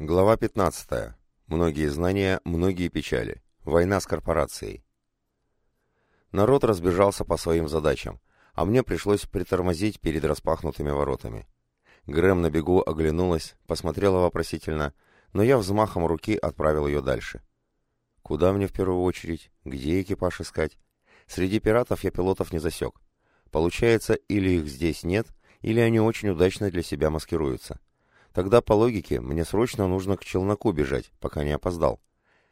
Глава 15. Многие знания, многие печали. Война с корпорацией. Народ разбежался по своим задачам, а мне пришлось притормозить перед распахнутыми воротами. Грэм на бегу оглянулась, посмотрела вопросительно, но я взмахом руки отправил ее дальше. Куда мне в первую очередь? Где экипаж искать? Среди пиратов я пилотов не засек. Получается, или их здесь нет, или они очень удачно для себя маскируются. Тогда, по логике, мне срочно нужно к челноку бежать, пока не опоздал.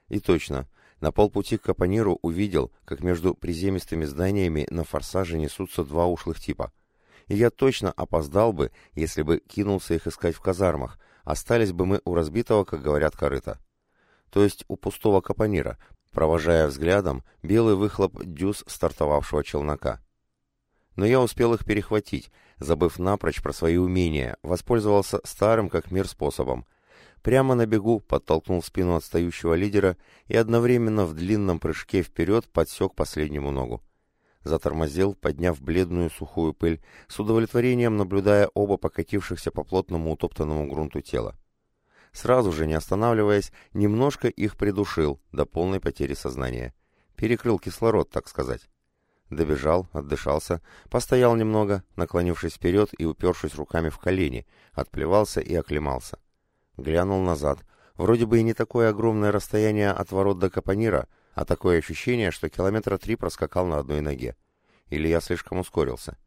И точно, на полпути к Капониру увидел, как между приземистыми зданиями на форсаже несутся два ушлых типа. И я точно опоздал бы, если бы кинулся их искать в казармах, остались бы мы у разбитого, как говорят, корыта. То есть у пустого Капонира, провожая взглядом белый выхлоп дюз стартовавшего челнока. Но я успел их перехватить, забыв напрочь про свои умения, воспользовался старым как мир способом. Прямо на бегу подтолкнул спину отстающего лидера и одновременно в длинном прыжке вперед подсек последнему ногу. Затормозил, подняв бледную сухую пыль, с удовлетворением наблюдая оба покатившихся по плотному утоптанному грунту тела. Сразу же, не останавливаясь, немножко их придушил до полной потери сознания. Перекрыл кислород, так сказать. Добежал, отдышался, постоял немного, наклонившись вперед и упершись руками в колени, отплевался и оклемался. Глянул назад. Вроде бы и не такое огромное расстояние от ворот до Капонира, а такое ощущение, что километра три проскакал на одной ноге. Или я слишком ускорился.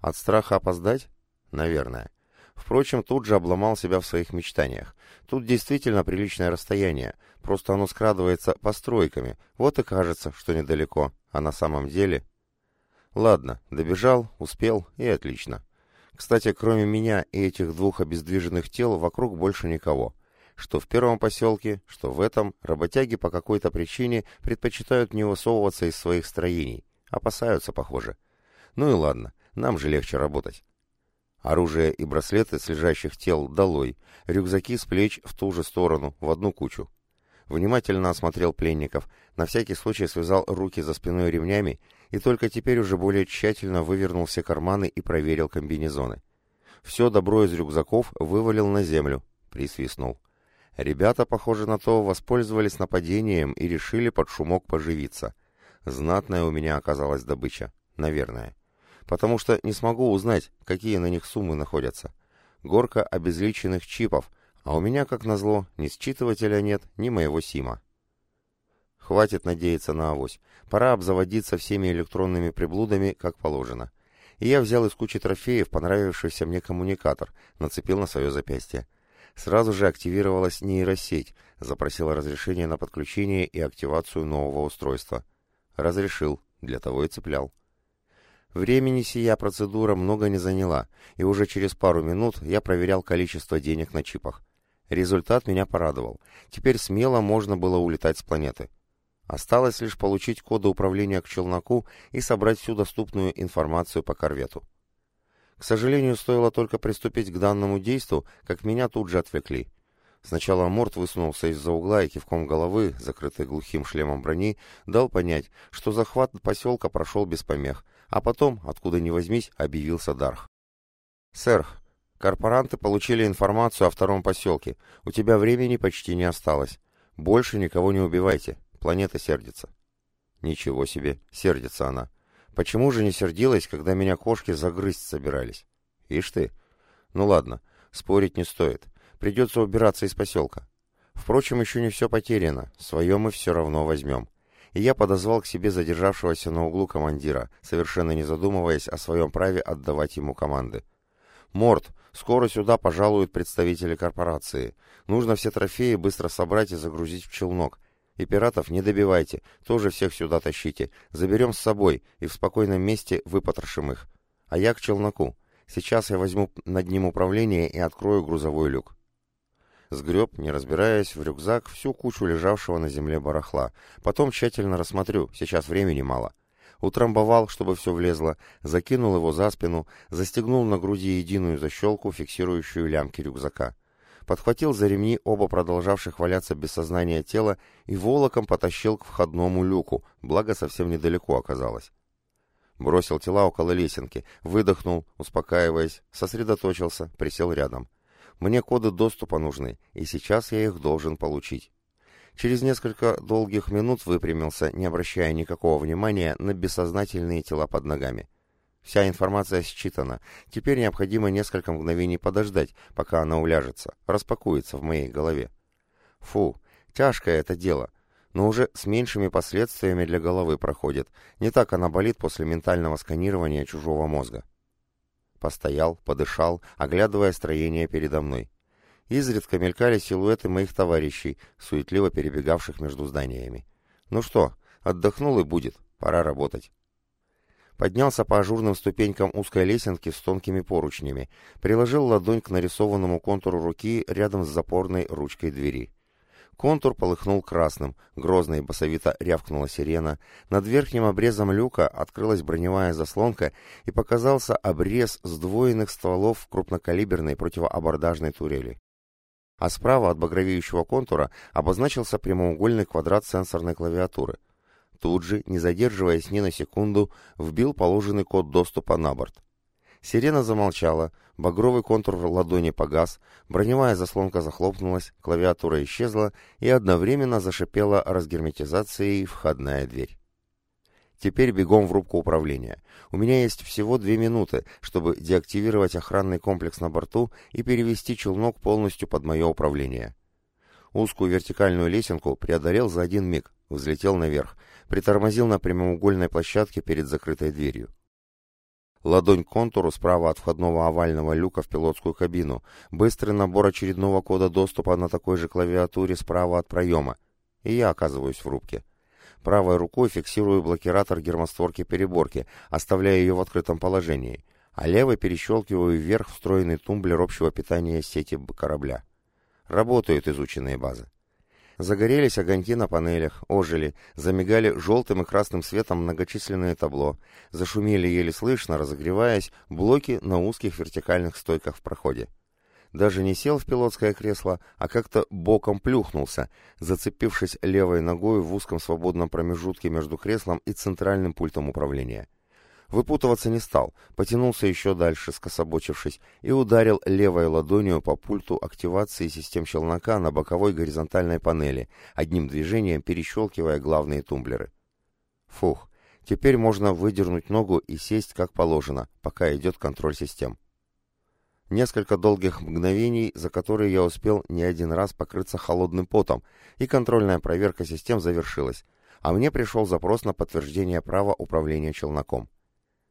От страха опоздать? Наверное. Впрочем, тут же обломал себя в своих мечтаниях. Тут действительно приличное расстояние, просто оно скрадывается постройками, вот и кажется, что недалеко, а на самом деле Ладно, добежал, успел и отлично. Кстати, кроме меня и этих двух обездвиженных тел, вокруг больше никого. Что в первом поселке, что в этом, работяги по какой-то причине предпочитают не высовываться из своих строений. Опасаются, похоже. Ну и ладно, нам же легче работать. Оружие и браслеты с лежащих тел долой, рюкзаки с плеч в ту же сторону, в одну кучу. Внимательно осмотрел пленников, на всякий случай связал руки за спиной ремнями и только теперь уже более тщательно вывернул все карманы и проверил комбинезоны. Все добро из рюкзаков вывалил на землю, присвистнул. Ребята, похоже на то, воспользовались нападением и решили под шумок поживиться. Знатная у меня оказалась добыча, наверное. Потому что не смогу узнать, какие на них суммы находятся. Горка обезличенных чипов, а у меня, как назло, ни считывателя нет, ни моего сима. Хватит надеяться на авось. Пора обзаводиться всеми электронными приблудами, как положено. И я взял из кучи трофеев понравившийся мне коммуникатор, нацепил на свое запястье. Сразу же активировалась нейросеть, запросила разрешение на подключение и активацию нового устройства. Разрешил, для того и цеплял. Времени сия процедура много не заняла, и уже через пару минут я проверял количество денег на чипах. Результат меня порадовал. Теперь смело можно было улетать с планеты. Осталось лишь получить коды управления к челноку и собрать всю доступную информацию по корвету. К сожалению, стоило только приступить к данному действу, как меня тут же отвлекли. Сначала Морт высунулся из-за угла и кивком головы, закрытой глухим шлемом брони, дал понять, что захват поселка прошел без помех, а потом, откуда ни возьмись, объявился Дарх. «Сэр, корпоранты получили информацию о втором поселке. У тебя времени почти не осталось. Больше никого не убивайте. Планета сердится. Ничего себе, сердится она. Почему же не сердилась, когда меня кошки загрызть собирались? Ишь ты. Ну ладно, спорить не стоит. Придется убираться из поселка. Впрочем, еще не все потеряно. Свое мы все равно возьмем. И я подозвал к себе задержавшегося на углу командира, совершенно не задумываясь о своем праве отдавать ему команды. «Морд, скоро сюда пожалуют представители корпорации. Нужно все трофеи быстро собрать и загрузить в челнок. И пиратов не добивайте, тоже всех сюда тащите. Заберем с собой и в спокойном месте выпотрошим их. А я к челноку. Сейчас я возьму над ним управление и открою грузовой люк. Сгреб, не разбираясь, в рюкзак всю кучу лежавшего на земле барахла. Потом тщательно рассмотрю, сейчас времени мало. Утрамбовал, чтобы все влезло, закинул его за спину, застегнул на груди единую защелку, фиксирующую лямки рюкзака подхватил за ремни оба продолжавших валяться без сознания тела и волоком потащил к входному люку, благо совсем недалеко оказалось. Бросил тела около лесенки, выдохнул, успокаиваясь, сосредоточился, присел рядом. Мне коды доступа нужны, и сейчас я их должен получить. Через несколько долгих минут выпрямился, не обращая никакого внимания на бессознательные тела под ногами. Вся информация считана. Теперь необходимо несколько мгновений подождать, пока она уляжется, распакуется в моей голове. Фу, тяжкое это дело, но уже с меньшими последствиями для головы проходит. Не так она болит после ментального сканирования чужого мозга. Постоял, подышал, оглядывая строение передо мной. Изредка мелькали силуэты моих товарищей, суетливо перебегавших между зданиями. Ну что, отдохнул и будет, пора работать. Поднялся по ажурным ступенькам узкой лесенки с тонкими поручнями, приложил ладонь к нарисованному контуру руки рядом с запорной ручкой двери. Контур полыхнул красным, грозно и басовито рявкнула сирена, над верхним обрезом люка открылась броневая заслонка и показался обрез сдвоенных стволов крупнокалиберной противоабордажной турели а справа от багровеющего контура обозначился прямоугольный квадрат сенсорной клавиатуры. Тут же, не задерживаясь ни на секунду, вбил положенный код доступа на борт. Сирена замолчала, багровый контур ладони погас, броневая заслонка захлопнулась, клавиатура исчезла и одновременно зашипела разгерметизацией входная дверь. Теперь бегом в рубку управления. У меня есть всего две минуты, чтобы деактивировать охранный комплекс на борту и перевести челнок полностью под мое управление. Узкую вертикальную лесенку преодолел за один миг, взлетел наверх, притормозил на прямоугольной площадке перед закрытой дверью. Ладонь к контуру справа от входного овального люка в пилотскую кабину, быстрый набор очередного кода доступа на такой же клавиатуре справа от проема, и я оказываюсь в рубке. Правой рукой фиксирую блокиратор гермостворки переборки, оставляя ее в открытом положении, а левой перещелкиваю вверх встроенный тумблер общего питания сети корабля. Работают изученные базы. Загорелись огоньки на панелях, ожили, замигали желтым и красным светом многочисленные табло, зашумели еле слышно, разогреваясь, блоки на узких вертикальных стойках в проходе даже не сел в пилотское кресло, а как-то боком плюхнулся, зацепившись левой ногой в узком свободном промежутке между креслом и центральным пультом управления. Выпутываться не стал, потянулся еще дальше, скособочившись, и ударил левой ладонью по пульту активации систем челнока на боковой горизонтальной панели, одним движением перещелкивая главные тумблеры. Фух, теперь можно выдернуть ногу и сесть как положено, пока идет контроль систем. Несколько долгих мгновений, за которые я успел не один раз покрыться холодным потом, и контрольная проверка систем завершилась, а мне пришел запрос на подтверждение права управления челноком.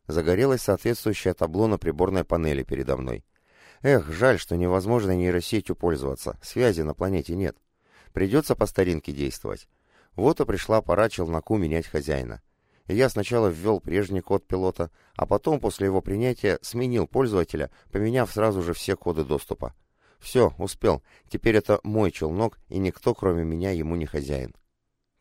Загорелось соответствующее табло на приборной панели передо мной. Эх, жаль, что невозможно нейросетью пользоваться, связи на планете нет. Придется по старинке действовать. Вот и пришла пора челноку менять хозяина я сначала ввел прежний код пилота, а потом, после его принятия, сменил пользователя, поменяв сразу же все коды доступа. Все, успел. Теперь это мой челнок, и никто, кроме меня, ему не хозяин.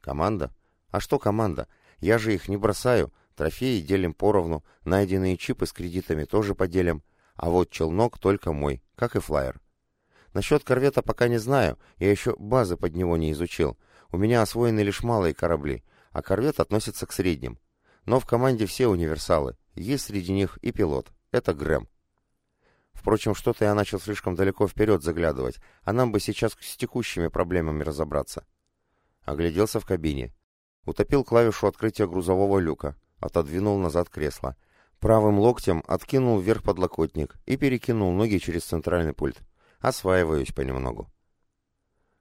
Команда? А что команда? Я же их не бросаю. Трофеи делим поровну, найденные чипы с кредитами тоже поделим. А вот челнок только мой, как и флайер. Насчет корвета пока не знаю, я еще базы под него не изучил. У меня освоены лишь малые корабли — а корвет относится к средним. Но в команде все универсалы, есть среди них и пилот, это Грэм. Впрочем, что-то я начал слишком далеко вперед заглядывать, а нам бы сейчас с текущими проблемами разобраться. Огляделся в кабине. Утопил клавишу открытия грузового люка, отодвинул назад кресло. Правым локтем откинул вверх подлокотник и перекинул ноги через центральный пульт. Осваиваюсь понемногу.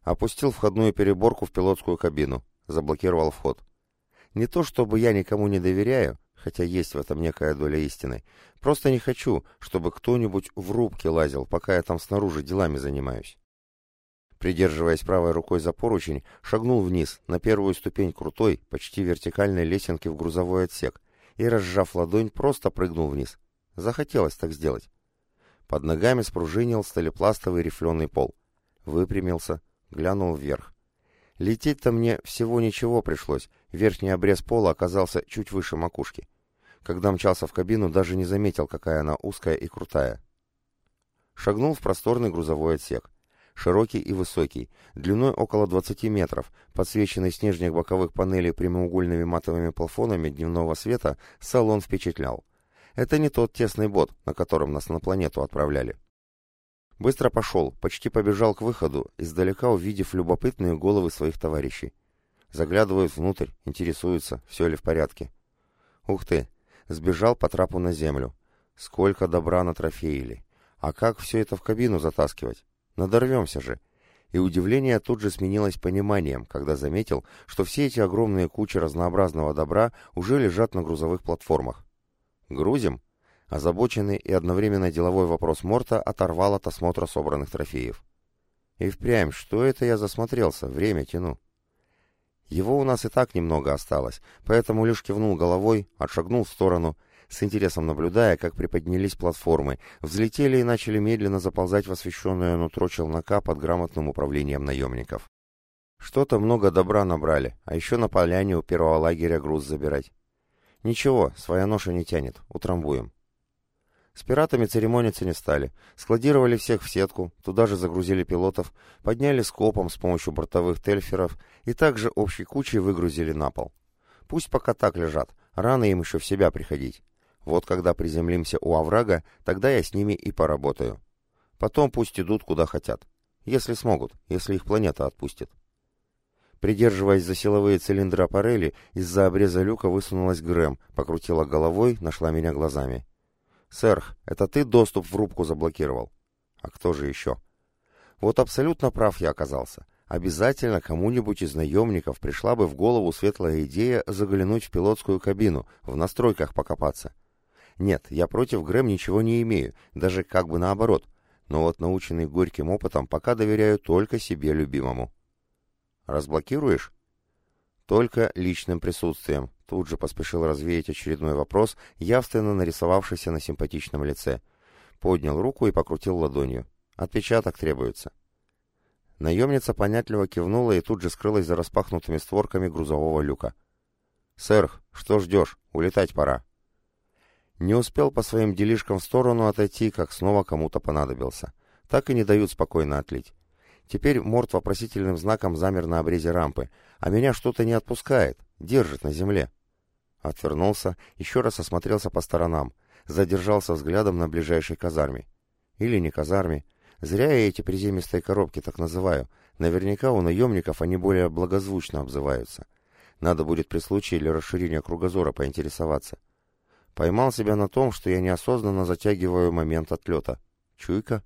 Опустил входную переборку в пилотскую кабину, заблокировал вход. Не то чтобы я никому не доверяю, хотя есть в этом некая доля истины. Просто не хочу, чтобы кто-нибудь в рубке лазил, пока я там снаружи делами занимаюсь. Придерживаясь правой рукой за поручень, шагнул вниз, на первую ступень крутой, почти вертикальной лесенки в грузовой отсек, и, разжав ладонь, просто прыгнул вниз. Захотелось так сделать. Под ногами спружинил сталепластовый рифленый пол. Выпрямился, глянул вверх. Лететь-то мне всего ничего пришлось, верхний обрез пола оказался чуть выше макушки. Когда мчался в кабину, даже не заметил, какая она узкая и крутая. Шагнул в просторный грузовой отсек. Широкий и высокий, длиной около 20 метров, подсвеченный с нижних боковых панелей прямоугольными матовыми плафонами дневного света, салон впечатлял. Это не тот тесный бот, на котором нас на планету отправляли. Быстро пошел, почти побежал к выходу, издалека увидев любопытные головы своих товарищей. Заглядывают внутрь, интересуются, все ли в порядке. Ух ты! Сбежал по трапу на землю. Сколько добра натрофеили. А как все это в кабину затаскивать? Надорвемся же. И удивление тут же сменилось пониманием, когда заметил, что все эти огромные кучи разнообразного добра уже лежат на грузовых платформах. Грузим? Озабоченный и одновременно деловой вопрос Морта оторвал от осмотра собранных трофеев. И впрямь, что это я засмотрелся, время тяну. Его у нас и так немного осталось, поэтому лишь кивнул головой, отшагнул в сторону, с интересом наблюдая, как приподнялись платформы, взлетели и начали медленно заползать в освещенное нутро челнока под грамотным управлением наемников. Что-то много добра набрали, а еще на поляне у первого лагеря груз забирать. Ничего, своя ноша не тянет, утрамбуем. С пиратами церемониться не стали. Складировали всех в сетку, туда же загрузили пилотов, подняли скопом с помощью бортовых тельферов и также общей кучей выгрузили на пол. Пусть пока так лежат, рано им еще в себя приходить. Вот когда приземлимся у оврага, тогда я с ними и поработаю. Потом пусть идут куда хотят. Если смогут, если их планета отпустит. Придерживаясь за силовые цилиндры аппарели, из-за обреза люка высунулась Грэм, покрутила головой, нашла меня глазами. «Сэр, это ты доступ в рубку заблокировал?» «А кто же еще?» «Вот абсолютно прав я оказался. Обязательно кому-нибудь из наемников пришла бы в голову светлая идея заглянуть в пилотскую кабину, в настройках покопаться. Нет, я против Грэм ничего не имею, даже как бы наоборот. Но вот наученный горьким опытом пока доверяю только себе любимому». «Разблокируешь?» «Только личным присутствием. Тут же поспешил развеять очередной вопрос, явственно нарисовавшийся на симпатичном лице. Поднял руку и покрутил ладонью. «Отпечаток требуется». Наемница понятливо кивнула и тут же скрылась за распахнутыми створками грузового люка. «Сэр, что ждешь? Улетать пора». Не успел по своим делишкам в сторону отойти, как снова кому-то понадобился. Так и не дают спокойно отлить. Теперь Морт вопросительным знаком замер на обрезе рампы, а меня что-то не отпускает, держит на земле. Отвернулся, еще раз осмотрелся по сторонам, задержался взглядом на ближайшей казарме. Или не казарме. Зря я эти приземистые коробки так называю. Наверняка у наемников они более благозвучно обзываются. Надо будет при случае для расширения кругозора поинтересоваться. Поймал себя на том, что я неосознанно затягиваю момент отлета. Чуйка?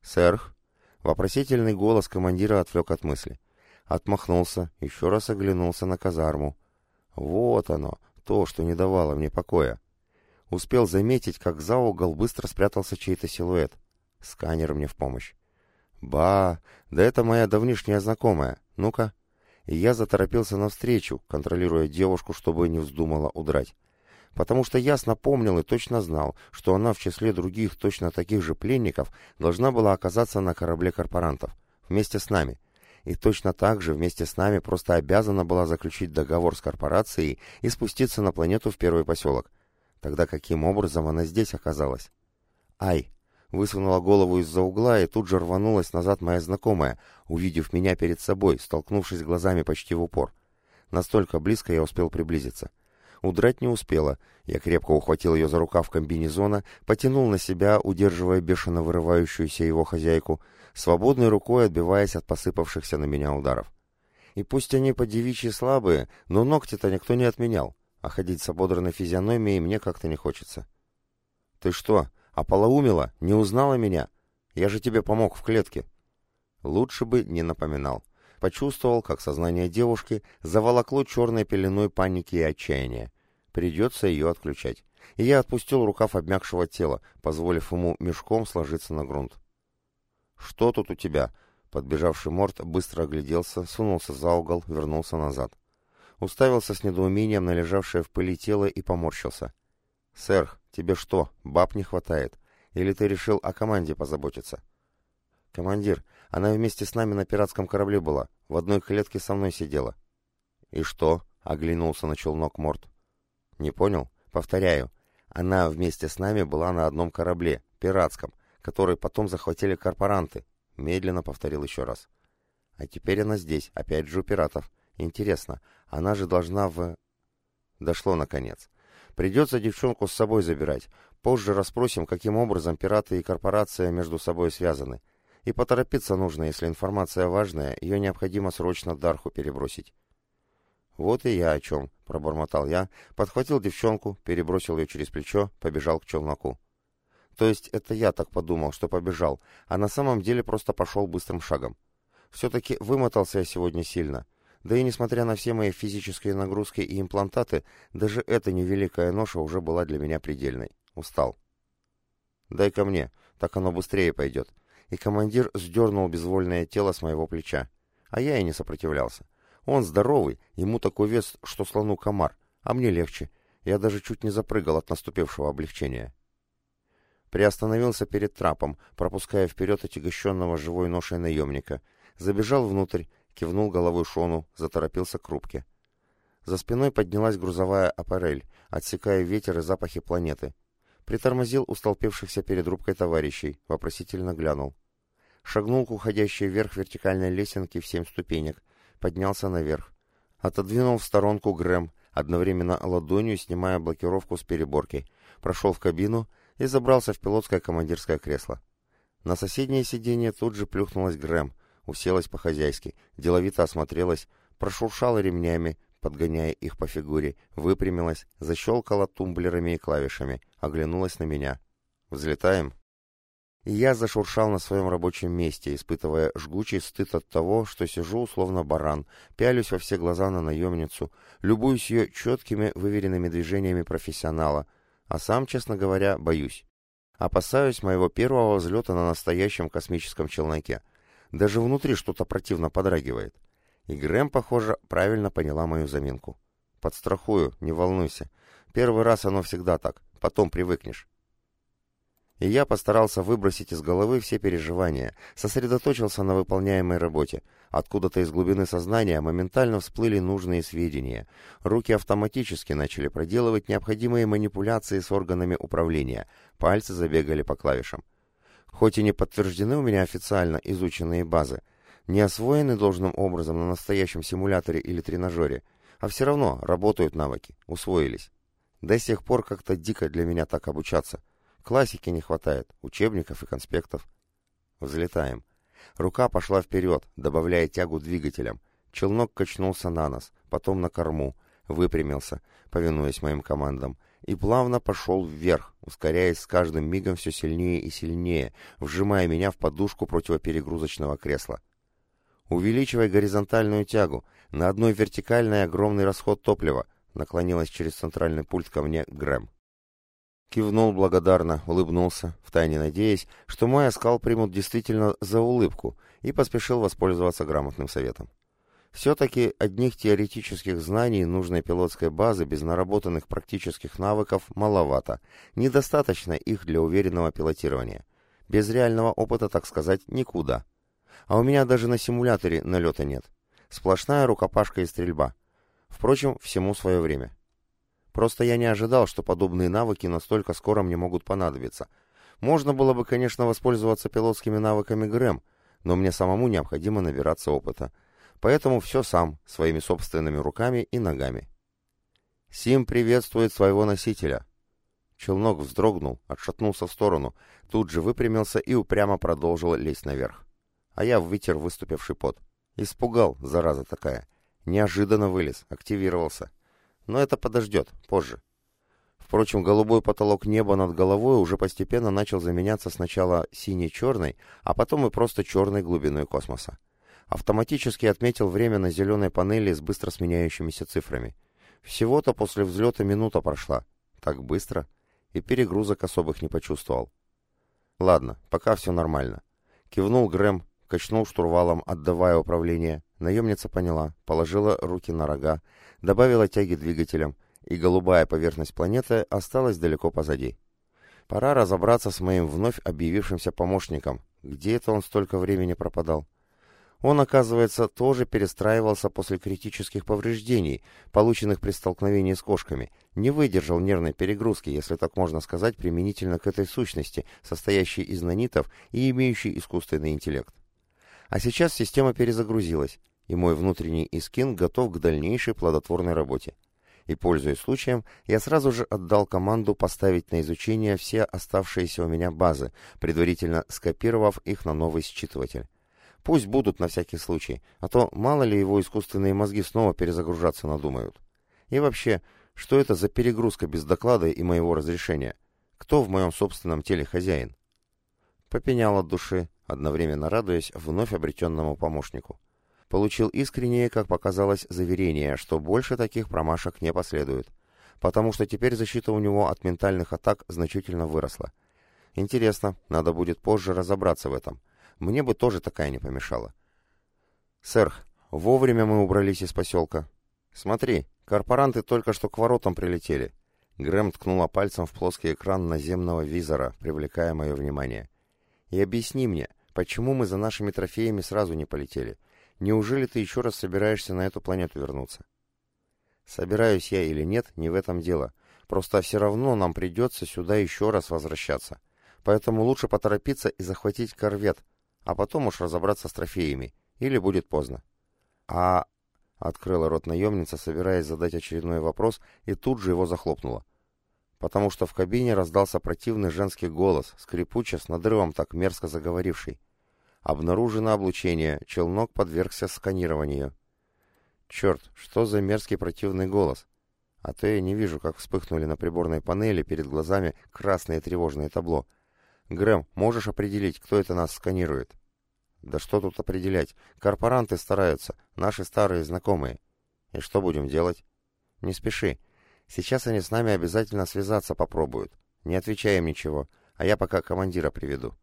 «Сэрх?» Вопросительный голос командира отвлек от мысли. Отмахнулся, еще раз оглянулся на казарму. Вот оно, то, что не давало мне покоя. Успел заметить, как за угол быстро спрятался чей-то силуэт. Сканер мне в помощь. Ба, да это моя давнишняя знакомая. Ну-ка. И я заторопился навстречу, контролируя девушку, чтобы не вздумала удрать. Потому что ясно помнил и точно знал, что она в числе других точно таких же пленников должна была оказаться на корабле корпорантов, вместе с нами и точно так же вместе с нами просто обязана была заключить договор с корпорацией и спуститься на планету в первый поселок. Тогда каким образом она здесь оказалась? Ай! Высунула голову из-за угла, и тут же рванулась назад моя знакомая, увидев меня перед собой, столкнувшись глазами почти в упор. Настолько близко я успел приблизиться. Удрать не успела. Я крепко ухватил ее за рукав комбинезона, потянул на себя, удерживая бешено вырывающуюся его хозяйку, свободной рукой отбиваясь от посыпавшихся на меня ударов. И пусть они по девичьи слабые, но ногти-то никто не отменял, а ходить с ободранной физиономией мне как-то не хочется. «Ты что, ополоумела? Не узнала меня? Я же тебе помог в клетке». Лучше бы не напоминал. Почувствовал, как сознание девушки заволокло черной пеленой паники и отчаяния. Придется ее отключать. И я отпустил рукав обмякшего тела, позволив ему мешком сложиться на грунт. «Что тут у тебя?» Подбежавший Морт быстро огляделся, сунулся за угол, вернулся назад. Уставился с недоумением на лежавшее в пыли тело и поморщился. «Сэр, тебе что, баб не хватает? Или ты решил о команде позаботиться?» «Командир, она вместе с нами на пиратском корабле была, в одной клетке со мной сидела». «И что?» — оглянулся на челнок Морт. «Не понял? Повторяю. Она вместе с нами была на одном корабле, пиратском, который потом захватили корпоранты, медленно повторил еще раз. А теперь она здесь, опять же у пиратов. Интересно, она же должна в... Дошло наконец. Придется девчонку с собой забирать. Позже расспросим, каким образом пираты и корпорация между собой связаны. И поторопиться нужно, если информация важная, ее необходимо срочно Дарху перебросить. «Вот и я о чем», — пробормотал я, подхватил девчонку, перебросил ее через плечо, побежал к челноку. То есть это я так подумал, что побежал, а на самом деле просто пошел быстрым шагом. Все-таки вымотался я сегодня сильно. Да и несмотря на все мои физические нагрузки и имплантаты, даже эта невеликая ноша уже была для меня предельной. Устал. «Дай ко мне, так оно быстрее пойдет». И командир сдернул безвольное тело с моего плеча. А я и не сопротивлялся. Он здоровый, ему такой вес, что слону комар, а мне легче. Я даже чуть не запрыгал от наступившего облегчения. Приостановился перед трапом, пропуская вперед отягощенного живой ношей наемника. Забежал внутрь, кивнул головой Шону, заторопился к рубке. За спиной поднялась грузовая аппарель, отсекая ветер и запахи планеты. Притормозил у столпившихся перед рубкой товарищей, вопросительно глянул. Шагнул к уходящей вверх вертикальной лесенке в семь ступенек, поднялся наверх. Отодвинул в сторонку Грэм, одновременно ладонью снимая блокировку с переборки, прошел в кабину и забрался в пилотское командирское кресло. На соседнее сиденье тут же плюхнулась Грэм, уселась по-хозяйски, деловито осмотрелась, прошуршала ремнями, подгоняя их по фигуре, выпрямилась, защелкала тумблерами и клавишами, оглянулась на меня. «Взлетаем?» И я зашуршал на своем рабочем месте, испытывая жгучий стыд от того, что сижу условно баран, пялюсь во все глаза на наемницу, любуюсь ее четкими, выверенными движениями профессионала, а сам, честно говоря, боюсь. Опасаюсь моего первого взлета на настоящем космическом челноке. Даже внутри что-то противно подрагивает. И Грэм, похоже, правильно поняла мою заминку. Подстрахую, не волнуйся. Первый раз оно всегда так, потом привыкнешь и я постарался выбросить из головы все переживания, сосредоточился на выполняемой работе. Откуда-то из глубины сознания моментально всплыли нужные сведения. Руки автоматически начали проделывать необходимые манипуляции с органами управления, пальцы забегали по клавишам. Хоть и не подтверждены у меня официально изученные базы, не освоены должным образом на настоящем симуляторе или тренажере, а все равно работают навыки, усвоились. До сих пор как-то дико для меня так обучаться – Классики не хватает, учебников и конспектов. Взлетаем. Рука пошла вперед, добавляя тягу двигателям. Челнок качнулся на нос, потом на корму, выпрямился, повинуясь моим командам, и плавно пошел вверх, ускоряясь с каждым мигом все сильнее и сильнее, вжимая меня в подушку противоперегрузочного кресла. «Увеличивай горизонтальную тягу. На одной вертикальной огромный расход топлива», наклонилась через центральный пульт ко мне Грэм. Кивнул благодарно, улыбнулся, втайне надеясь, что мой оскал примут действительно за улыбку, и поспешил воспользоваться грамотным советом. Все-таки одних теоретических знаний нужной пилотской базы без наработанных практических навыков маловато, недостаточно их для уверенного пилотирования. Без реального опыта, так сказать, никуда. А у меня даже на симуляторе налета нет. Сплошная рукопашка и стрельба. Впрочем, всему свое время. Просто я не ожидал, что подобные навыки настолько скоро мне могут понадобиться. Можно было бы, конечно, воспользоваться пилотскими навыками Грэм, но мне самому необходимо набираться опыта. Поэтому все сам, своими собственными руками и ногами. Сим приветствует своего носителя. Челнок вздрогнул, отшатнулся в сторону, тут же выпрямился и упрямо продолжил лезть наверх. А я вытер выступивший пот. Испугал, зараза такая. Неожиданно вылез, активировался. Но это подождет, позже. Впрочем, голубой потолок неба над головой уже постепенно начал заменяться сначала сине-черной, а потом и просто черной глубиной космоса. Автоматически отметил время на зеленой панели с быстро сменяющимися цифрами. Всего-то после взлета минута прошла. Так быстро. И перегрузок особых не почувствовал. Ладно, пока все нормально. Кивнул Грэм, качнул штурвалом, отдавая управление. Наемница поняла, положила руки на рога, добавила тяги двигателям, и голубая поверхность планеты осталась далеко позади. Пора разобраться с моим вновь объявившимся помощником. Где это он столько времени пропадал? Он, оказывается, тоже перестраивался после критических повреждений, полученных при столкновении с кошками, не выдержал нервной перегрузки, если так можно сказать, применительно к этой сущности, состоящей из нанитов и имеющей искусственный интеллект. А сейчас система перезагрузилась, и мой внутренний искин готов к дальнейшей плодотворной работе. и, пользуясь случаем, я сразу же отдал команду поставить на изучение все оставшиеся у меня базы, предварительно скопировав их на новый считыватель. Пусть будут на всякий случай, а то мало ли его искусственные мозги снова перезагружаться надумают. И вообще, что это за перегрузка без доклада и моего разрешения? Кто в моем собственном теле хозяин? Попенял от души, одновременно радуясь вновь обретенному помощнику. Получил искреннее, как показалось, заверение, что больше таких промашек не последует, потому что теперь защита у него от ментальных атак значительно выросла. Интересно, надо будет позже разобраться в этом. Мне бы тоже такая не помешала. «Сэр, вовремя мы убрались из поселка. Смотри, корпоранты только что к воротам прилетели». Грэм ткнула пальцем в плоский экран наземного визора, привлекая мое внимание. «И объясни мне, почему мы за нашими трофеями сразу не полетели? Неужели ты еще раз собираешься на эту планету вернуться?» «Собираюсь я или нет, не в этом дело. Просто все равно нам придется сюда еще раз возвращаться. Поэтому лучше поторопиться и захватить корвет, а потом уж разобраться с трофеями, или будет поздно. А... Открыла рот наемница, собираясь задать очередной вопрос, и тут же его захлопнула. Потому что в кабине раздался противный женский голос, скрипуче, с надрывом так мерзко заговоривший. Обнаружено облучение, челнок подвергся сканированию. Черт, что за мерзкий противный голос? А то я не вижу, как вспыхнули на приборной панели перед глазами красные тревожные табло — Грэм, можешь определить, кто это нас сканирует? Да что тут определять? Корпоранты стараются, наши старые знакомые. И что будем делать? Не спеши. Сейчас они с нами обязательно связаться попробуют. Не отвечаем ничего, а я пока командира приведу.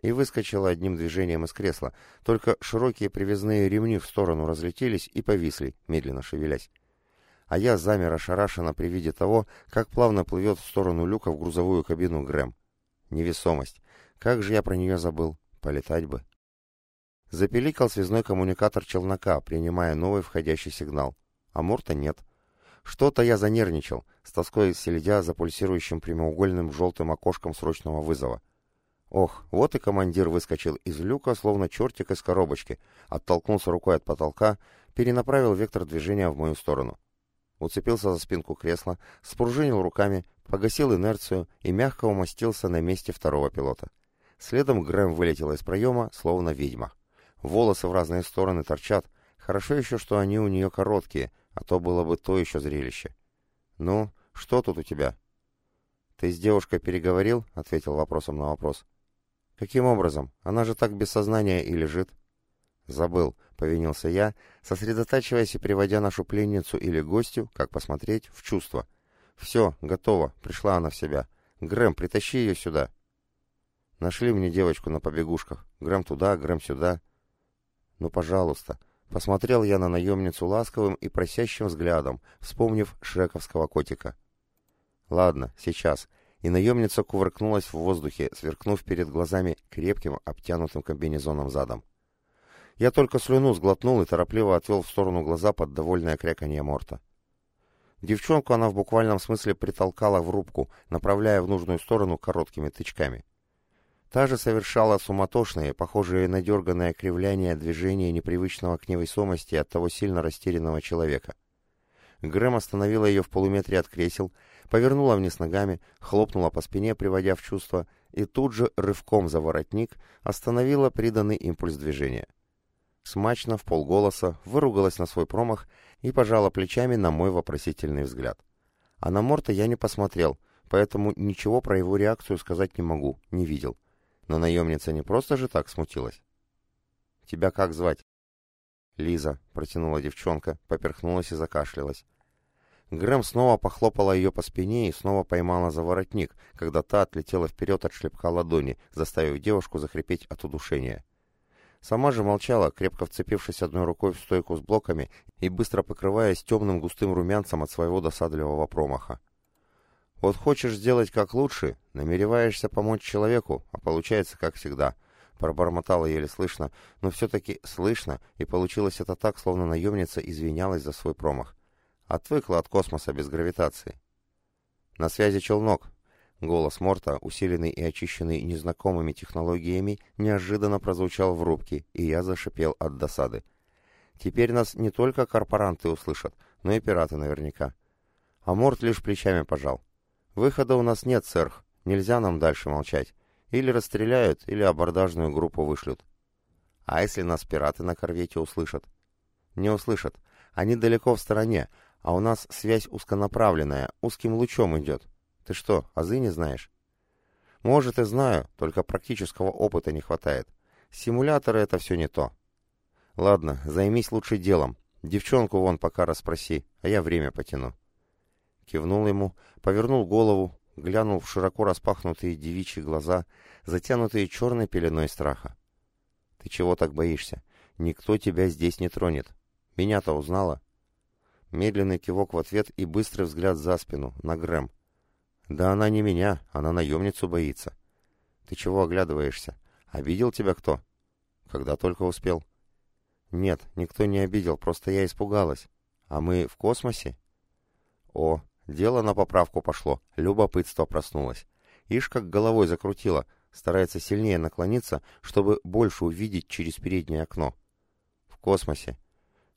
И выскочила одним движением из кресла, только широкие привязные ремни в сторону разлетелись и повисли, медленно шевелясь. А я замер ошарашенно при виде того, как плавно плывет в сторону люка в грузовую кабину Грэм. Невесомость. Как же я про нее забыл. Полетать бы. Запеликал связной коммуникатор челнока, принимая новый входящий сигнал. А Мурта нет. Что-то я занервничал, с тоской следя за пульсирующим прямоугольным желтым окошком срочного вызова. Ох, вот и командир выскочил из люка, словно чертик из коробочки, оттолкнулся рукой от потолка, перенаправил вектор движения в мою сторону. Уцепился за спинку кресла, спружинил руками, погасил инерцию и мягко умостился на месте второго пилота. Следом Грэм вылетела из проема, словно ведьма. Волосы в разные стороны торчат. Хорошо еще, что они у нее короткие, а то было бы то еще зрелище. «Ну, что тут у тебя?» «Ты с девушкой переговорил?» — ответил вопросом на вопрос. «Каким образом? Она же так без сознания и лежит». «Забыл», — повинился я, сосредотачиваясь и приводя нашу пленницу или гостю, как посмотреть, в чувство — «Все, готово. Пришла она в себя. Грэм, притащи ее сюда». Нашли мне девочку на побегушках. Грэм туда, Грэм сюда. «Ну, пожалуйста». Посмотрел я на наемницу ласковым и просящим взглядом, вспомнив шрековского котика. «Ладно, сейчас». И наемница кувыркнулась в воздухе, сверкнув перед глазами крепким, обтянутым комбинезоном задом. Я только слюну сглотнул и торопливо отвел в сторону глаза под довольное кряканье Морта. Девчонку она в буквальном смысле притолкала в рубку, направляя в нужную сторону короткими тычками. Та же совершала суматошные, похожие на дерганное кривляние движения непривычного к невесомости от того сильно растерянного человека. Грэм остановила ее в полуметре от кресел, повернула вниз ногами, хлопнула по спине, приводя в чувство, и тут же рывком за воротник остановила приданный импульс движения. Смачно, в полголоса, выругалась на свой промах и пожала плечами на мой вопросительный взгляд. А на Морта я не посмотрел, поэтому ничего про его реакцию сказать не могу, не видел. Но наемница не просто же так смутилась. «Тебя как звать?» «Лиза», — протянула девчонка, поперхнулась и закашлялась. Грэм снова похлопала ее по спине и снова поймала за воротник, когда та отлетела вперед от шлепка ладони, заставив девушку захрипеть от удушения. Сама же молчала, крепко вцепившись одной рукой в стойку с блоками и быстро покрываясь темным густым румянцем от своего досадливого промаха. «Вот хочешь сделать как лучше, намереваешься помочь человеку, а получается как всегда», пробормотала еле слышно, но все-таки слышно, и получилось это так, словно наемница извинялась за свой промах. Отвыкла от космоса без гравитации. «На связи челнок», Голос Морта, усиленный и очищенный незнакомыми технологиями, неожиданно прозвучал в рубке, и я зашипел от досады. Теперь нас не только корпоранты услышат, но и пираты наверняка. А Морт лишь плечами пожал. «Выхода у нас нет, сэр. Нельзя нам дальше молчать. Или расстреляют, или абордажную группу вышлют. А если нас пираты на корвете услышат? Не услышат. Они далеко в стороне, а у нас связь узконаправленная, узким лучом идет. Ты что, азы не знаешь? Может и знаю, только практического опыта не хватает. Симуляторы — это все не то. Ладно, займись лучше делом. Девчонку вон пока расспроси, а я время потяну. Кивнул ему, повернул голову, глянул в широко распахнутые девичьи глаза, затянутые черной пеленой страха. «Ты чего так боишься? Никто тебя здесь не тронет. Меня-то узнала?» Медленный кивок в ответ и быстрый взгляд за спину, на Грэм. «Да она не меня, она наемницу боится». «Ты чего оглядываешься? Обидел тебя кто?» «Когда только успел». «Нет, никто не обидел, просто я испугалась. А мы в космосе?» «О, Дело на поправку пошло, любопытство проснулось. Ишь как головой закрутила, старается сильнее наклониться, чтобы больше увидеть через переднее окно. В космосе.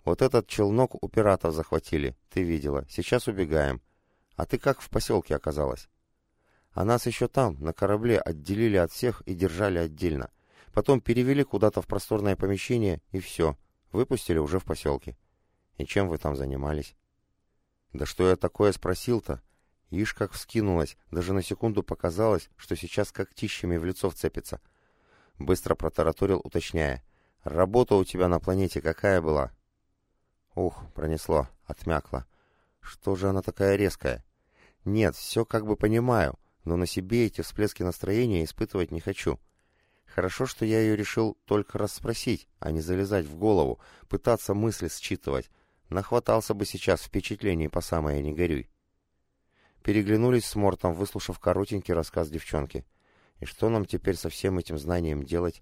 Вот этот челнок у пиратов захватили, ты видела. Сейчас убегаем. А ты как в поселке оказалась? А нас еще там, на корабле, отделили от всех и держали отдельно. Потом перевели куда-то в просторное помещение, и все. Выпустили уже в поселке. И чем вы там занимались? Да что я такое спросил-то? Ишь как вскинулась, даже на секунду показалось, что сейчас когтищами в лицо вцепится. Быстро протараторил, уточняя. «Работа у тебя на планете какая была?» Ух, пронесло, отмякло. Что же она такая резкая? Нет, все как бы понимаю, но на себе эти всплески настроения испытывать не хочу. Хорошо, что я ее решил только расспросить, а не залезать в голову, пытаться мысли считывать, Нахватался бы сейчас впечатлений по самое не горюй. Переглянулись с Мортом, выслушав коротенький рассказ девчонки. И что нам теперь со всем этим знанием делать?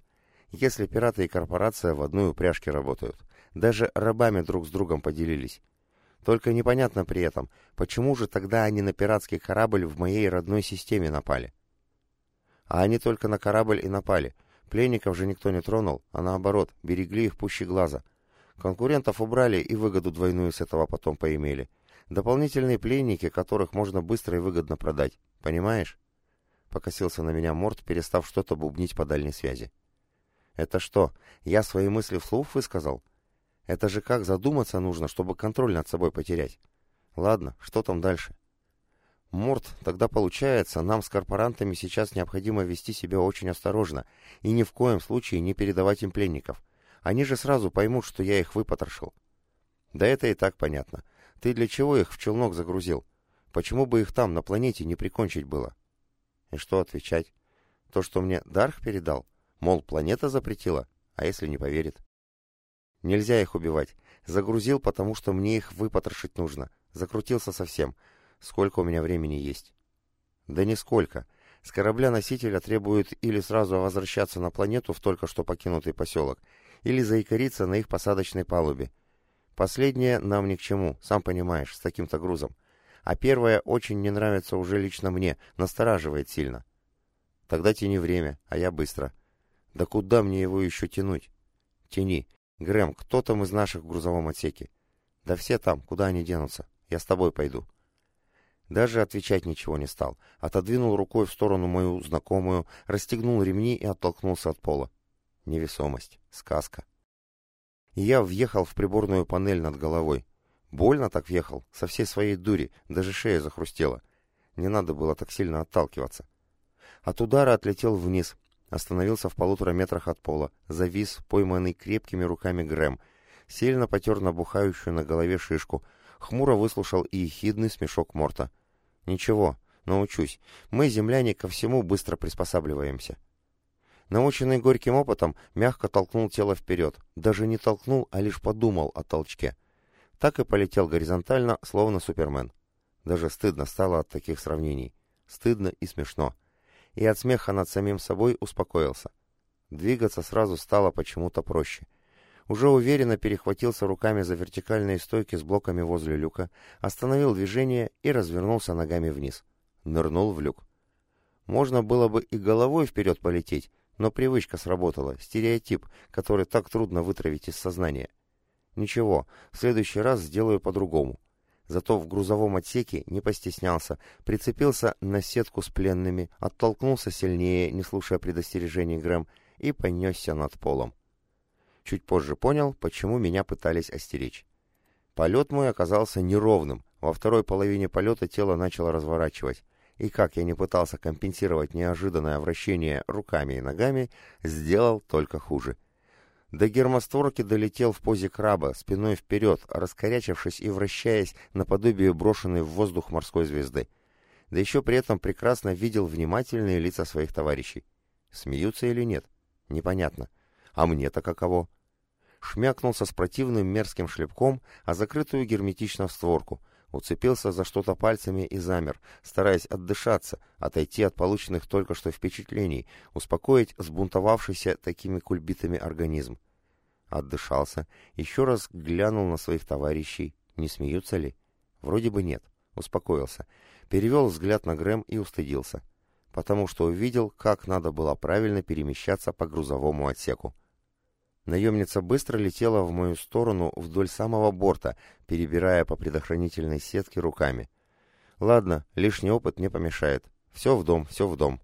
Если пираты и корпорация в одной упряжке работают, даже рабами друг с другом поделились. Только непонятно при этом, почему же тогда они на пиратский корабль в моей родной системе напали? А они только на корабль и напали. Пленников же никто не тронул, а наоборот, берегли их пуще глаза, Конкурентов убрали и выгоду двойную с этого потом поимели. Дополнительные пленники, которых можно быстро и выгодно продать. Понимаешь? Покосился на меня Морт, перестав что-то бубнить по дальней связи. Это что, я свои мысли вслух высказал? Это же как задуматься нужно, чтобы контроль над собой потерять. Ладно, что там дальше? Морт, тогда получается, нам с корпорантами сейчас необходимо вести себя очень осторожно и ни в коем случае не передавать им пленников. Они же сразу поймут, что я их выпотрошил. Да это и так понятно. Ты для чего их в челнок загрузил? Почему бы их там, на планете, не прикончить было? И что отвечать? То, что мне Дарх передал? Мол, планета запретила? А если не поверит? Нельзя их убивать. Загрузил, потому что мне их выпотрошить нужно. Закрутился совсем. Сколько у меня времени есть? Да нисколько. С корабля-носителя требуют или сразу возвращаться на планету в только что покинутый поселок, или заикариться на их посадочной палубе. Последнее нам ни к чему, сам понимаешь, с таким-то грузом. А первое очень не нравится уже лично мне, настораживает сильно. Тогда тяни время, а я быстро. Да куда мне его еще тянуть? Тяни. Грэм, кто там из наших в грузовом отсеке? Да все там, куда они денутся? Я с тобой пойду. Даже отвечать ничего не стал. Отодвинул рукой в сторону мою знакомую, расстегнул ремни и оттолкнулся от пола. Невесомость. Сказка. И я въехал в приборную панель над головой. Больно так въехал, со всей своей дури, даже шея захрустела. Не надо было так сильно отталкиваться. От удара отлетел вниз, остановился в полутора метрах от пола, завис, пойманный крепкими руками Грэм, сильно потер набухающую на голове шишку, хмуро выслушал и ехидный смешок Морта. «Ничего, научусь. Мы, земляне, ко всему быстро приспосабливаемся». Наученный горьким опытом, мягко толкнул тело вперед. Даже не толкнул, а лишь подумал о толчке. Так и полетел горизонтально, словно Супермен. Даже стыдно стало от таких сравнений. Стыдно и смешно. И от смеха над самим собой успокоился. Двигаться сразу стало почему-то проще. Уже уверенно перехватился руками за вертикальные стойки с блоками возле люка, остановил движение и развернулся ногами вниз. Нырнул в люк. Можно было бы и головой вперед полететь, но привычка сработала, стереотип, который так трудно вытравить из сознания. Ничего, в следующий раз сделаю по-другому. Зато в грузовом отсеке не постеснялся, прицепился на сетку с пленными, оттолкнулся сильнее, не слушая предостережений Грэм, и понесся над полом. Чуть позже понял, почему меня пытались остеречь. Полет мой оказался неровным, во второй половине полета тело начало разворачивать, и как я не пытался компенсировать неожиданное вращение руками и ногами, сделал только хуже — до гермостворки долетел в позе краба, спиной вперед, раскорячившись и вращаясь наподобие брошенной в воздух морской звезды. Да еще при этом прекрасно видел внимательные лица своих товарищей. Смеются или нет? Непонятно. А мне-то каково? Шмякнулся с противным мерзким шлепком, а закрытую герметично створку. Уцепился за что-то пальцами и замер, стараясь отдышаться, отойти от полученных только что впечатлений, успокоить сбунтовавшийся такими кульбитами организм. Отдышался, еще раз глянул на своих товарищей. Не смеются ли? Вроде бы нет. Успокоился. Перевел взгляд на Грэм и устыдился. Потому что увидел, как надо было правильно перемещаться по грузовому отсеку. Наемница быстро летела в мою сторону вдоль самого борта, перебирая по предохранительной сетке руками. Ладно, лишний опыт не помешает. Все в дом, все в дом.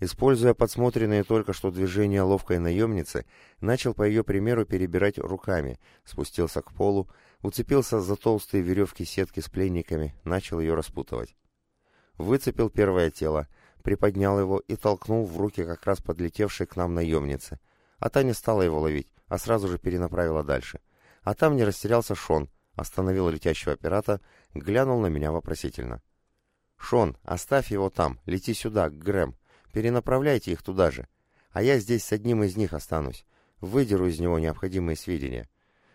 Используя подсмотренные только что движения ловкой наемницы, начал по ее примеру перебирать руками, спустился к полу, уцепился за толстые веревки сетки с пленниками, начал ее распутывать. Выцепил первое тело, приподнял его и толкнул в руки как раз подлетевшей к нам наемницы — а та не стала его ловить, а сразу же перенаправила дальше. А там не растерялся Шон, остановил летящего пирата, глянул на меня вопросительно. «Шон, оставь его там, лети сюда, к Грэм. Перенаправляйте их туда же. А я здесь с одним из них останусь. Выдеру из него необходимые сведения.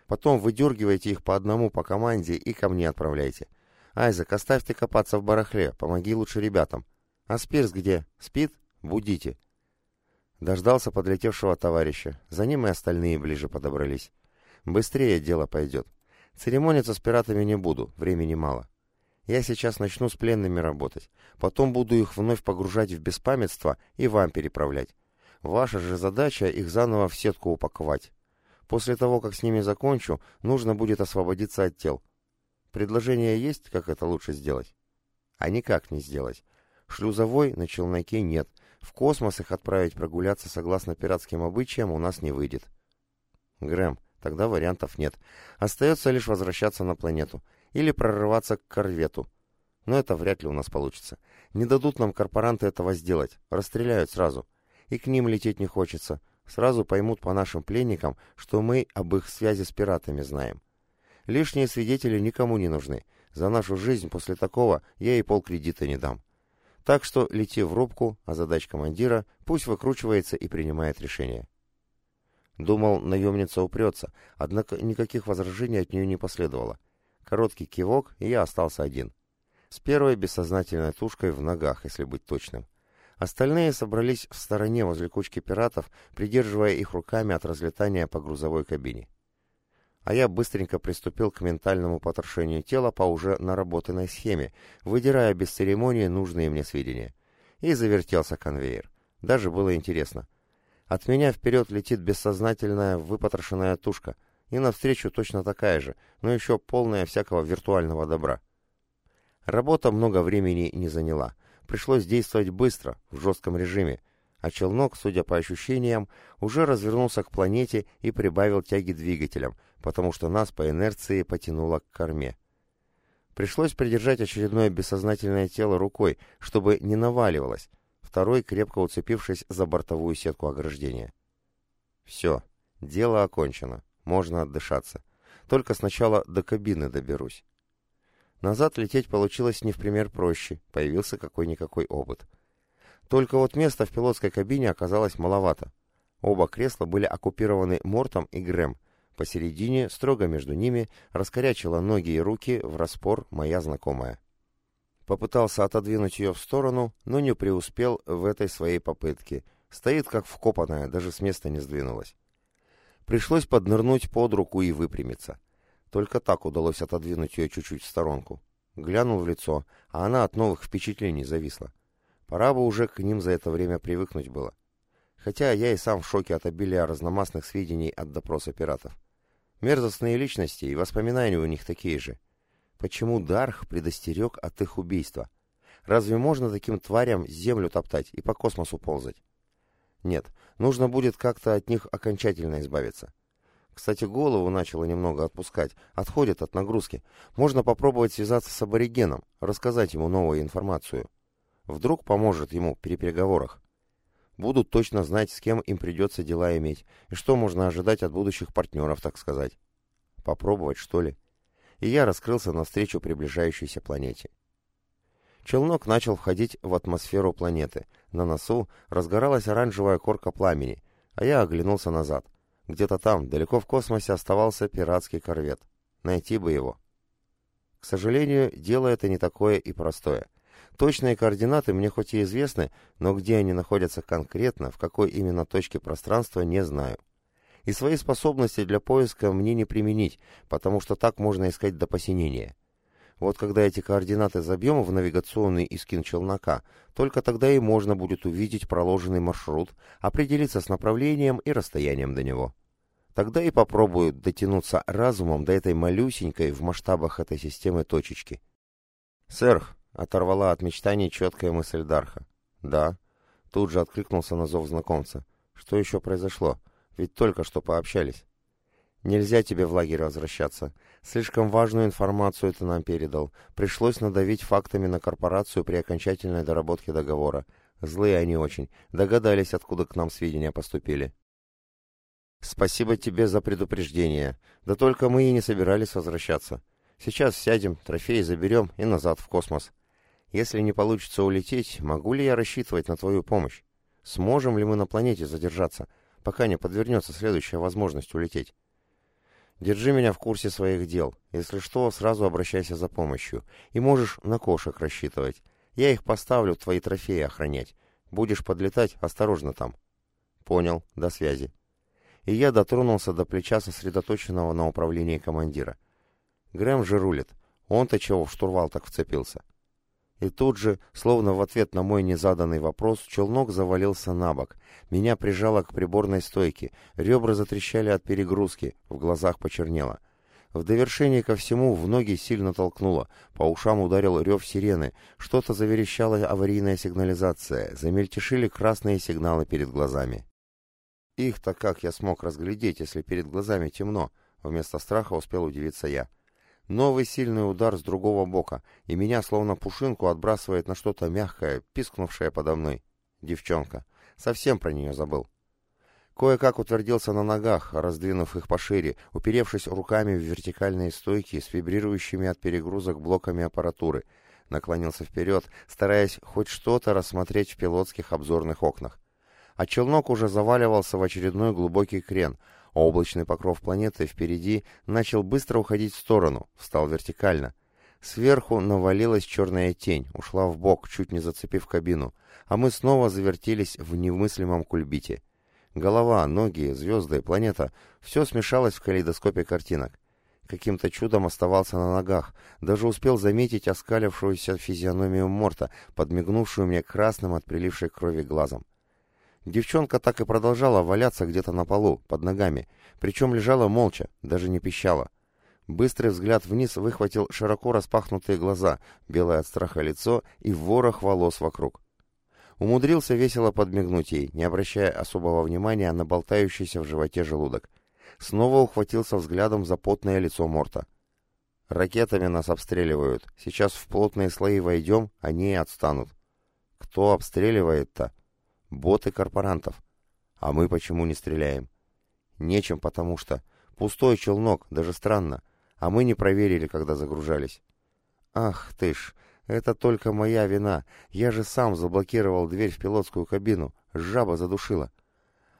Потом выдергивайте их по одному по команде и ко мне отправляйте. Айзек, оставьте копаться в барахле, помоги лучше ребятам. А Спирс где? Спит? Будите. Дождался подлетевшего товарища. За ним и остальные ближе подобрались. Быстрее дело пойдет. Церемониться с пиратами не буду, времени мало. Я сейчас начну с пленными работать. Потом буду их вновь погружать в беспамятство и вам переправлять. Ваша же задача их заново в сетку упаковать. После того, как с ними закончу, нужно будет освободиться от тел. Предложение есть, как это лучше сделать? А никак не сделать. Шлюзовой на челноке нет, в космос их отправить прогуляться согласно пиратским обычаям у нас не выйдет. Грэм, тогда вариантов нет. Остается лишь возвращаться на планету. Или прорываться к корвету. Но это вряд ли у нас получится. Не дадут нам корпоранты этого сделать. Расстреляют сразу. И к ним лететь не хочется. Сразу поймут по нашим пленникам, что мы об их связи с пиратами знаем. Лишние свидетели никому не нужны. За нашу жизнь после такого я и полкредита не дам. Так что лети в рубку, а задач командира пусть выкручивается и принимает решение. Думал, наемница упрется, однако никаких возражений от нее не последовало. Короткий кивок, и я остался один. С первой бессознательной тушкой в ногах, если быть точным. Остальные собрались в стороне возле кучки пиратов, придерживая их руками от разлетания по грузовой кабине а я быстренько приступил к ментальному потрошению тела по уже наработанной схеме, выдирая без церемонии нужные мне сведения. И завертелся конвейер. Даже было интересно. От меня вперед летит бессознательная выпотрошенная тушка, и навстречу точно такая же, но еще полная всякого виртуального добра. Работа много времени не заняла. Пришлось действовать быстро, в жестком режиме, а челнок, судя по ощущениям, уже развернулся к планете и прибавил тяги двигателям, потому что нас по инерции потянуло к корме. Пришлось придержать очередное бессознательное тело рукой, чтобы не наваливалось, второй крепко уцепившись за бортовую сетку ограждения. Все, дело окончено, можно отдышаться. Только сначала до кабины доберусь. Назад лететь получилось не в пример проще, появился какой-никакой опыт. Только вот места в пилотской кабине оказалось маловато. Оба кресла были оккупированы Мортом и Грэм. Посередине, строго между ними, раскорячила ноги и руки в распор моя знакомая. Попытался отодвинуть ее в сторону, но не преуспел в этой своей попытке. Стоит как вкопанная, даже с места не сдвинулась. Пришлось поднырнуть под руку и выпрямиться. Только так удалось отодвинуть ее чуть-чуть в сторонку. Глянул в лицо, а она от новых впечатлений зависла. Пора бы уже к ним за это время привыкнуть было. Хотя я и сам в шоке от обилия разномастных сведений от допроса пиратов. Мерзостные личности и воспоминания у них такие же. почему Дарх предостерег от их убийства. Разве можно таким тварям землю топтать и по космосу ползать? Нет, нужно будет как-то от них окончательно избавиться. Кстати, голову начало немного отпускать, отходит от нагрузки. Можно попробовать связаться с аборигеном, рассказать ему новую информацию. Вдруг поможет ему при переговорах. Будут точно знать, с кем им придется дела иметь, и что можно ожидать от будущих партнеров, так сказать. Попробовать, что ли? И я раскрылся навстречу приближающейся планете. Челнок начал входить в атмосферу планеты. На носу разгоралась оранжевая корка пламени, а я оглянулся назад. Где-то там, далеко в космосе, оставался пиратский корвет. Найти бы его. К сожалению, дело это не такое и простое. Точные координаты мне хоть и известны, но где они находятся конкретно, в какой именно точке пространства, не знаю. И свои способности для поиска мне не применить, потому что так можно искать до посинения. Вот когда эти координаты забьем в навигационный искин челнока, только тогда и можно будет увидеть проложенный маршрут, определиться с направлением и расстоянием до него. Тогда и попробую дотянуться разумом до этой малюсенькой в масштабах этой системы точечки. «Сэр», — оторвала от мечтаний четкая мысль Дарха. «Да». Тут же откликнулся на зов знакомца. «Что еще произошло? Ведь только что пообщались». «Нельзя тебе в лагерь возвращаться. Слишком важную информацию ты нам передал. Пришлось надавить фактами на корпорацию при окончательной доработке договора. Злые они очень. Догадались, откуда к нам сведения поступили». «Спасибо тебе за предупреждение. Да только мы и не собирались возвращаться. Сейчас сядем, трофеи заберем и назад в космос. Если не получится улететь, могу ли я рассчитывать на твою помощь? Сможем ли мы на планете задержаться, пока не подвернется следующая возможность улететь? Держи меня в курсе своих дел. Если что, сразу обращайся за помощью. И можешь на кошек рассчитывать. Я их поставлю твои трофеи охранять. Будешь подлетать, осторожно там. Понял. До связи. И я дотронулся до плеча сосредоточенного на управлении командира. Грэм же рулит. Он-то чего в штурвал так вцепился? И тут же, словно в ответ на мой незаданный вопрос, челнок завалился на бок. Меня прижало к приборной стойке, ребра затрещали от перегрузки, в глазах почернело. В довершение ко всему в ноги сильно толкнуло, по ушам ударил рев сирены, что-то заверещала аварийная сигнализация, замельтешили красные сигналы перед глазами. Их-то как я смог разглядеть, если перед глазами темно? Вместо страха успел удивиться я. Новый сильный удар с другого бока, и меня словно пушинку отбрасывает на что-то мягкое, пискнувшее подо мной. Девчонка. Совсем про нее забыл. Кое-как утвердился на ногах, раздвинув их пошире, уперевшись руками в вертикальные стойки с вибрирующими от перегрузок блоками аппаратуры. Наклонился вперед, стараясь хоть что-то рассмотреть в пилотских обзорных окнах. А челнок уже заваливался в очередной глубокий крен — а облачный покров планеты впереди начал быстро уходить в сторону, встал вертикально. Сверху навалилась черная тень, ушла в бок, чуть не зацепив кабину, а мы снова завертелись в немыслимом кульбите. Голова, ноги, звезды, планета — все смешалось в калейдоскопе картинок. Каким-то чудом оставался на ногах, даже успел заметить оскалившуюся физиономию Морта, подмигнувшую мне красным от прилившей крови глазом. Девчонка так и продолжала валяться где-то на полу, под ногами, причем лежала молча, даже не пищала. Быстрый взгляд вниз выхватил широко распахнутые глаза, белое от страха лицо и ворох волос вокруг. Умудрился весело подмигнуть ей, не обращая особого внимания на болтающийся в животе желудок. Снова ухватился взглядом за потное лицо Морта. «Ракетами нас обстреливают. Сейчас в плотные слои войдем, они и отстанут». «Кто обстреливает-то?» Боты корпорантов. А мы почему не стреляем? Нечем, потому что. Пустой челнок, даже странно. А мы не проверили, когда загружались. Ах ты ж, это только моя вина. Я же сам заблокировал дверь в пилотскую кабину. Жаба задушила.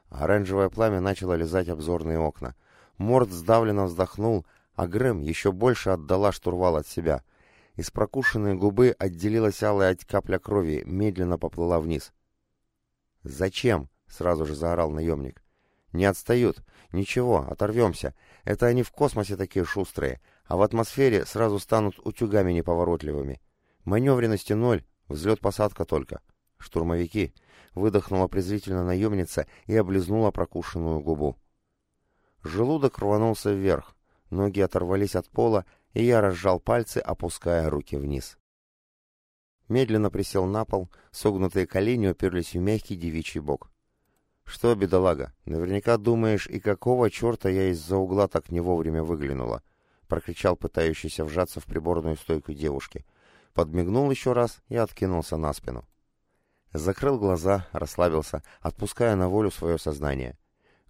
Оранжевое пламя начало лизать обзорные окна. Морд сдавленно вздохнул, а Грэм еще больше отдала штурвал от себя. Из прокушенной губы отделилась алая капля крови, медленно поплыла вниз. «Зачем?» — сразу же заорал наемник. «Не отстают. Ничего, оторвемся. Это они в космосе такие шустрые, а в атмосфере сразу станут утюгами неповоротливыми. Маневренности ноль, взлет-посадка только. Штурмовики!» — выдохнула презрительно наемница и облизнула прокушенную губу. Желудок рванулся вверх, ноги оторвались от пола, и я разжал пальцы, опуская руки вниз. Медленно присел на пол, согнутые колени уперлись в мягкий девичий бок. «Что, бедолага, наверняка думаешь, и какого черта я из-за угла так не вовремя выглянула?» — прокричал пытающийся вжаться в приборную стойку девушки. Подмигнул еще раз и откинулся на спину. Закрыл глаза, расслабился, отпуская на волю свое сознание.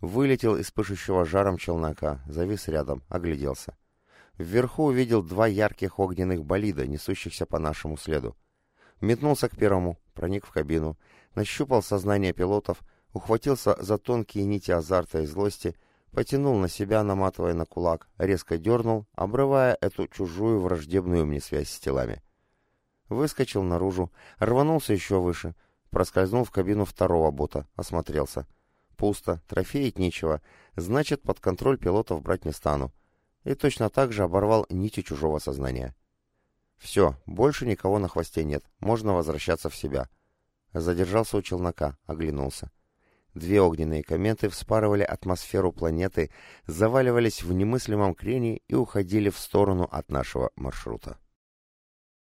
Вылетел из пышущего жаром челнока, завис рядом, огляделся. Вверху увидел два ярких огненных болида, несущихся по нашему следу. Метнулся к первому, проник в кабину, нащупал сознание пилотов, ухватился за тонкие нити азарта и злости, потянул на себя, наматывая на кулак, резко дернул, обрывая эту чужую враждебную мне связь с телами. Выскочил наружу, рванулся еще выше, проскользнул в кабину второго бота, осмотрелся. Пусто, трофеить нечего, значит, под контроль пилотов брать не стану. И точно так же оборвал нити чужого сознания. Все, больше никого на хвосте нет, можно возвращаться в себя. Задержался у челнока, оглянулся. Две огненные кометы вспарывали атмосферу планеты, заваливались в немыслимом крене и уходили в сторону от нашего маршрута.